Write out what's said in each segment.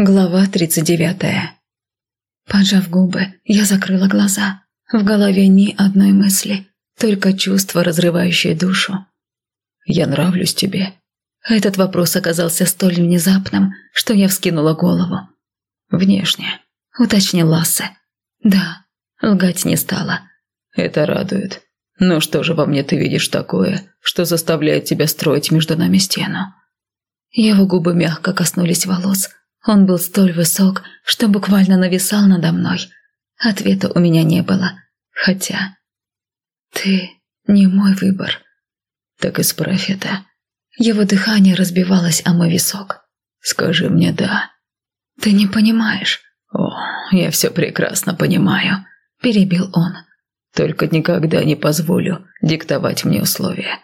Глава 39 Поджав губы, я закрыла глаза. В голове ни одной мысли, только чувство, разрывающее душу. «Я нравлюсь тебе». Этот вопрос оказался столь внезапным, что я вскинула голову. «Внешне», — уточнил Лассе. «Да», — лгать не стала. «Это радует. Но что же во мне ты видишь такое, что заставляет тебя строить между нами стену?» Его губы мягко коснулись волос, он был столь высок, что буквально нависал надо мной. Ответа у меня не было. Хотя... Ты не мой выбор. Так исправь это. Его дыхание разбивалось о мой висок. Скажи мне «да». Ты не понимаешь. О, я все прекрасно понимаю. Перебил он. Только никогда не позволю диктовать мне условия.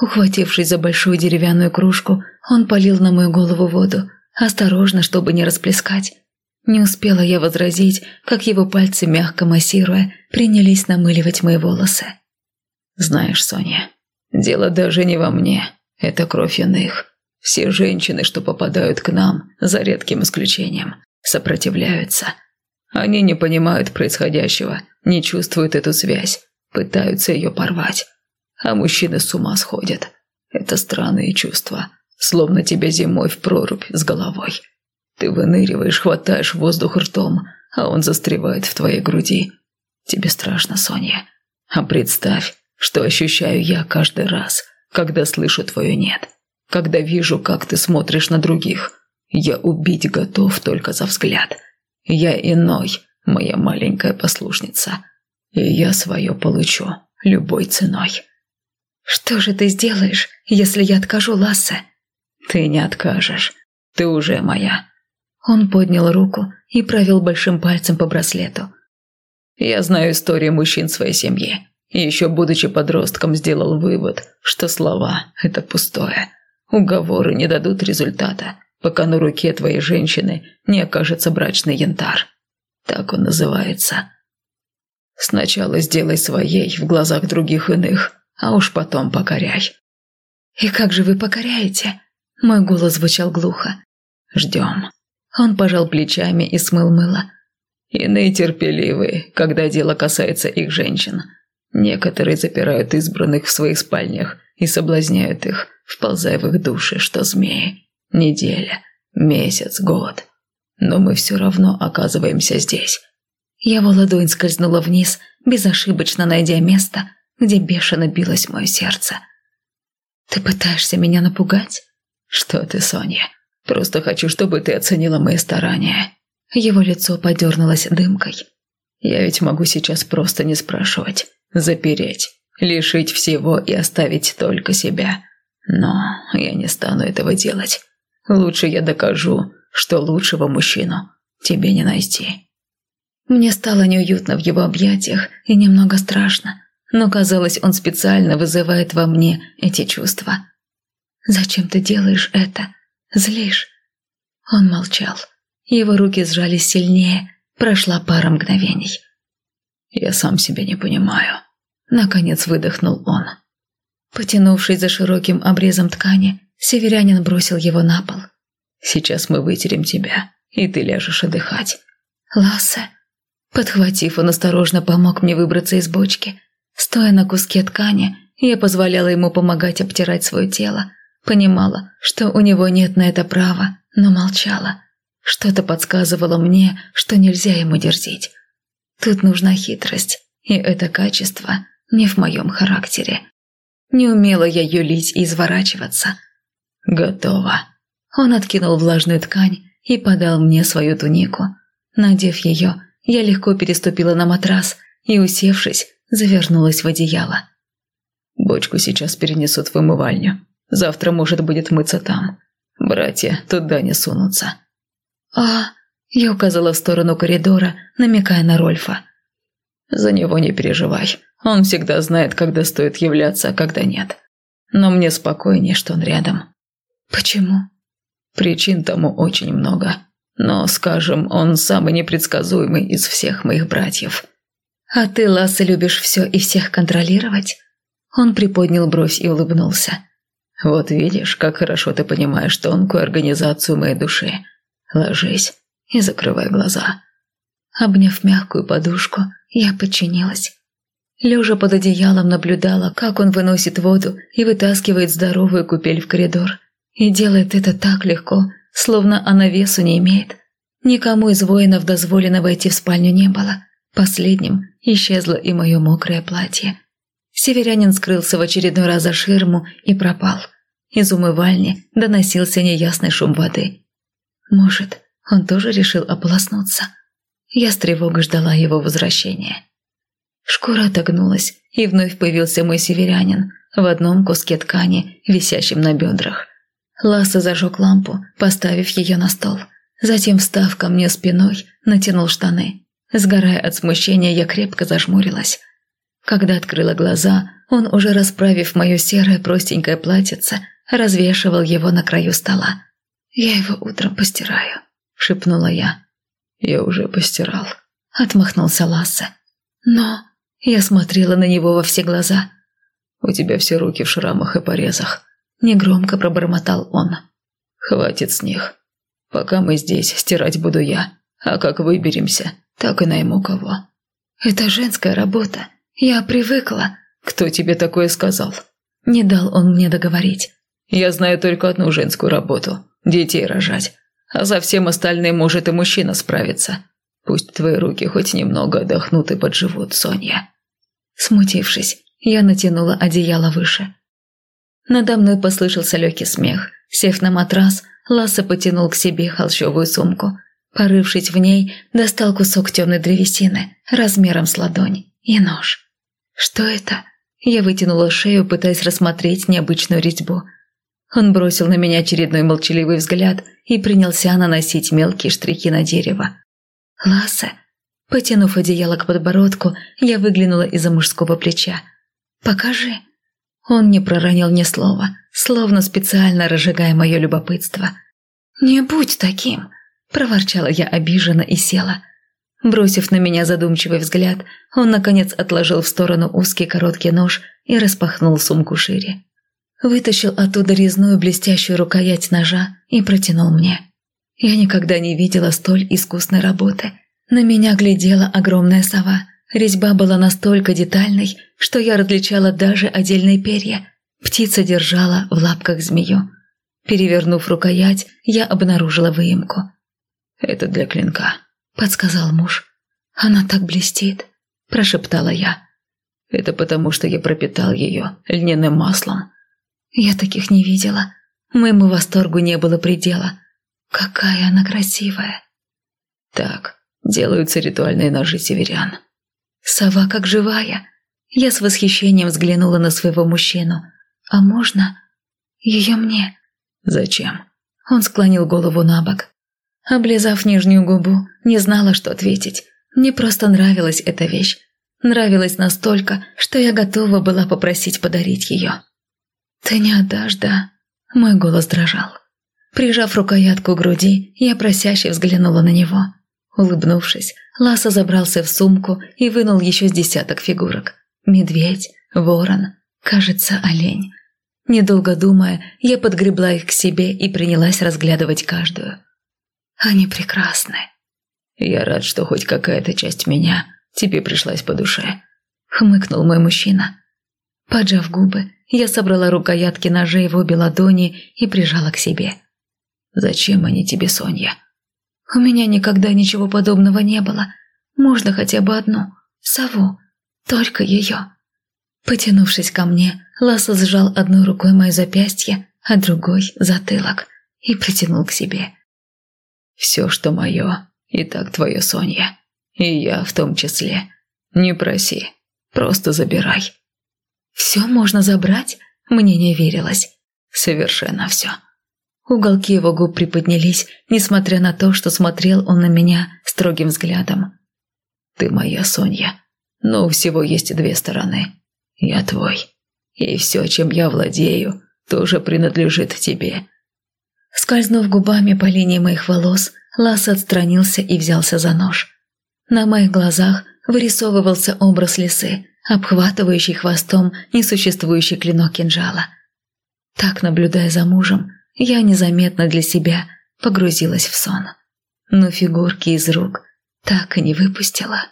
Ухватившись за большую деревянную кружку, он полил на мою голову воду, осторожно, чтобы не расплескать. Не успела я возразить, как его пальцы, мягко массируя, принялись намыливать мои волосы. «Знаешь, Соня, дело даже не во мне, это кровь иных. Все женщины, что попадают к нам, за редким исключением, сопротивляются. Они не понимают происходящего, не чувствуют эту связь, пытаются ее порвать. А мужчины с ума сходят. Это странные чувства словно тебя зимой в прорубь с головой. Ты выныриваешь, хватаешь воздух ртом, а он застревает в твоей груди. Тебе страшно, Соня. А представь, что ощущаю я каждый раз, когда слышу твое «нет», когда вижу, как ты смотришь на других. Я убить готов только за взгляд. Я иной, моя маленькая послушница. И я свое получу любой ценой. «Что же ты сделаешь, если я откажу Лассе?» «Ты не откажешь. Ты уже моя». Он поднял руку и провел большим пальцем по браслету. «Я знаю историю мужчин своей семьи. И еще будучи подростком сделал вывод, что слова – это пустое. Уговоры не дадут результата, пока на руке твоей женщины не окажется брачный янтарь. Так он называется. Сначала сделай своей в глазах других иных, а уж потом покоряй». «И как же вы покоряете?» Мой голос звучал глухо. «Ждем». Он пожал плечами и смыл мыло. Иные терпеливые, когда дело касается их женщин. Некоторые запирают избранных в своих спальнях и соблазняют их, вползая в их души, что змеи. Неделя, месяц, год. Но мы все равно оказываемся здесь. Его ладонь скользнула вниз, безошибочно найдя место, где бешено билось мое сердце. «Ты пытаешься меня напугать?» «Что ты, Соня? Просто хочу, чтобы ты оценила мои старания». Его лицо подернулось дымкой. «Я ведь могу сейчас просто не спрашивать, запереть, лишить всего и оставить только себя. Но я не стану этого делать. Лучше я докажу, что лучшего мужчину тебе не найти». Мне стало неуютно в его объятиях и немного страшно, но казалось, он специально вызывает во мне эти чувства. Зачем ты делаешь это? Злишь?» Он молчал. Его руки сжались сильнее. Прошла пара мгновений. «Я сам себя не понимаю», — наконец выдохнул он. Потянувшись за широким обрезом ткани, северянин бросил его на пол. «Сейчас мы вытерем тебя, и ты ляжешь отдыхать». «Лассе». Подхватив, он осторожно помог мне выбраться из бочки. Стоя на куске ткани, я позволяла ему помогать обтирать свое тело, Понимала, что у него нет на это права, но молчала. Что-то подсказывало мне, что нельзя ему дерзить. Тут нужна хитрость, и это качество не в моем характере. Не умела я юлить и изворачиваться. Готово. Он откинул влажную ткань и подал мне свою тунику. Надев ее, я легко переступила на матрас и, усевшись, завернулась в одеяло. Бочку сейчас перенесут в вымывальню. Завтра, может, будет мыться там. Братья туда не сунутся». «А...» – я указала в сторону коридора, намекая на Рольфа. «За него не переживай. Он всегда знает, когда стоит являться, а когда нет. Но мне спокойнее, что он рядом». «Почему?» «Причин тому очень много. Но, скажем, он самый непредсказуемый из всех моих братьев». «А ты, Ласса, любишь все и всех контролировать?» Он приподнял бровь и улыбнулся. Вот видишь, как хорошо ты понимаешь тонкую организацию моей души. Ложись и закрывай глаза». Обняв мягкую подушку, я подчинилась. Лежа под одеялом наблюдала, как он выносит воду и вытаскивает здоровую купель в коридор. И делает это так легко, словно она весу не имеет. Никому из воинов дозволено войти в спальню не было. Последним исчезло и мое мокрое платье. Северянин скрылся в очередной раз за ширму и пропал. Из умывальни доносился неясный шум воды. Может, он тоже решил ополоснуться? Я с тревогой ждала его возвращения. Шкура отогнулась, и вновь появился мой северянин в одном куске ткани, висящем на бедрах. Ласса зажег лампу, поставив ее на стол. Затем, встав ко мне спиной, натянул штаны. Сгорая от смущения, я крепко зажмурилась. Когда открыла глаза, он, уже расправив мое серое простенькое платьице, развешивал его на краю стола. «Я его утром постираю», — шепнула я. «Я уже постирал», — отмахнулся Лассе. «Но...» — я смотрела на него во все глаза. «У тебя все руки в шрамах и порезах», — негромко пробормотал он. «Хватит с них. Пока мы здесь, стирать буду я. А как выберемся, так и найму кого». «Это женская работа. Я привыкла». «Кто тебе такое сказал?» Не дал он мне договорить. «Я знаю только одну женскую работу – детей рожать. А за всем остальным может и мужчина справиться. Пусть твои руки хоть немного отдохнут и подживут, Соня». Смутившись, я натянула одеяло выше. Надо мной послышался легкий смех. Сев на матрас, Ласса потянул к себе холщовую сумку. Порывшись в ней, достал кусок темной древесины, размером с ладонь, и нож. «Что это?» Я вытянула шею, пытаясь рассмотреть необычную резьбу. Он бросил на меня очередной молчаливый взгляд и принялся наносить мелкие штрихи на дерево. «Ласса?» Потянув одеяло к подбородку, я выглянула из-за мужского плеча. «Покажи». Он не проронил ни слова, словно специально разжигая мое любопытство. «Не будь таким!» – проворчала я обиженно и села. Бросив на меня задумчивый взгляд, он, наконец, отложил в сторону узкий короткий нож и распахнул сумку шире. Вытащил оттуда резную блестящую рукоять ножа и протянул мне. Я никогда не видела столь искусной работы. На меня глядела огромная сова. Резьба была настолько детальной, что я различала даже отдельные перья. Птица держала в лапках змею. Перевернув рукоять, я обнаружила выемку. «Это для клинка», — подсказал муж. «Она так блестит», — прошептала я. «Это потому, что я пропитал ее льняным маслом». Я таких не видела. Моему восторгу не было предела. Какая она красивая. Так, делаются ритуальные ножи северян. Сова как живая. Я с восхищением взглянула на своего мужчину. А можно ее мне? Зачем? Он склонил голову на бок. Облизав нижнюю губу, не знала, что ответить. Мне просто нравилась эта вещь. Нравилась настолько, что я готова была попросить подарить ее. «Ты не отдашь, да?» Мой голос дрожал. Прижав рукоятку к груди, я просяще взглянула на него. Улыбнувшись, Ласа забрался в сумку и вынул еще с десяток фигурок. Медведь, ворон, кажется, олень. Недолго думая, я подгребла их к себе и принялась разглядывать каждую. Они прекрасны. Я рад, что хоть какая-то часть меня тебе пришлась по душе. Хмыкнул мой мужчина. Поджав губы, я собрала рукоятки ножей в обе ладони и прижала к себе. «Зачем они тебе, Соня?» «У меня никогда ничего подобного не было. Можно хотя бы одну. Сову. Только ее». Потянувшись ко мне, Ласса сжал одной рукой мое запястье, а другой – затылок, и притянул к себе. «Все, что мое, и так твое, Соня. И я в том числе. Не проси, просто забирай». «Все можно забрать?» Мне не верилось. Совершенно все. Уголки его губ приподнялись, несмотря на то, что смотрел он на меня строгим взглядом. «Ты моя Соня, но у всего есть две стороны. Я твой. И все, чем я владею, тоже принадлежит тебе». Скользнув губами по линии моих волос, Ласс отстранился и взялся за нож. На моих глазах вырисовывался образ лисы, обхватывающий хвостом несуществующий клинок кинжала. Так, наблюдая за мужем, я незаметно для себя погрузилась в сон. Но фигурки из рук так и не выпустила.